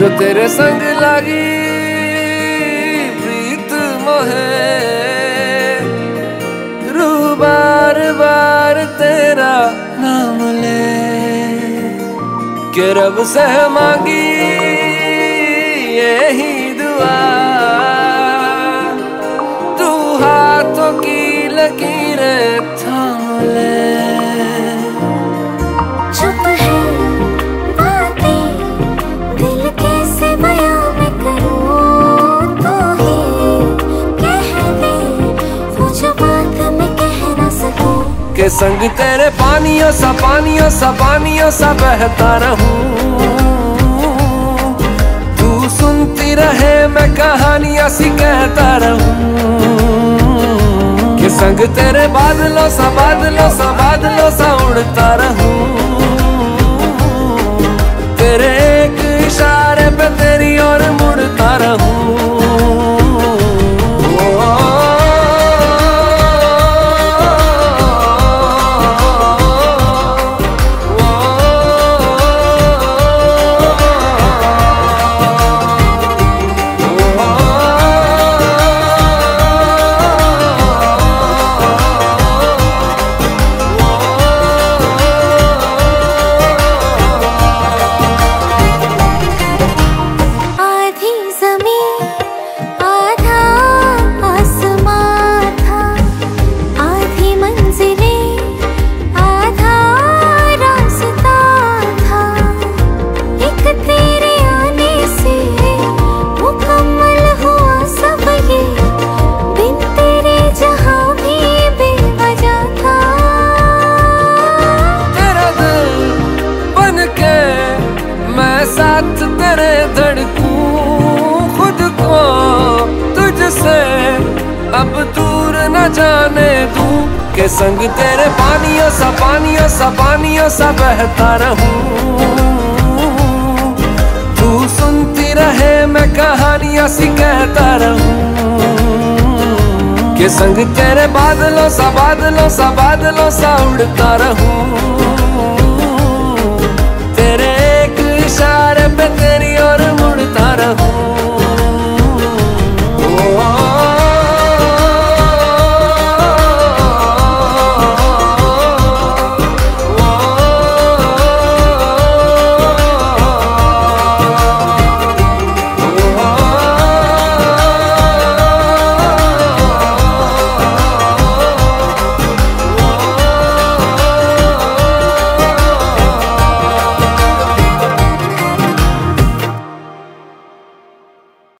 जो तेरे संग लागी प्रीत मोहे रू बार बार तेरा के रब से मांगी यही दुआ। तू हाथों की लकीरें संग तेरे पानियों सा पानियों सा पानियों सा बहता रहूँ। तू सुनती रहे, मैं कहानियाँ सी कहता रहूँ। कि संग तेरे बादलों सा बादलों सा बादलों सा उड़ता रहूँ। साथ तेरे धड़कूं खुद को तुझसे। अब दूर न जाने दूँ के संग तेरे पानियों सा पानियों सा पानियों सा बहता रहूँ। तू सुनती रहे मैं कहानियाँ सी कहता रहूँ। के संग तेरे बादलों सा बादलों सा बादलों सा उड़ता रहूँ। इशारे पे तेरी और मुड़ता रहूँ।